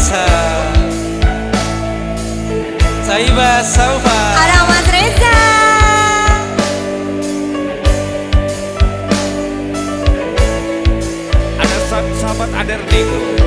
biasa Saiba Saufa Ada Mas Reza. Ada sa- sahabat Aderniku. Dewan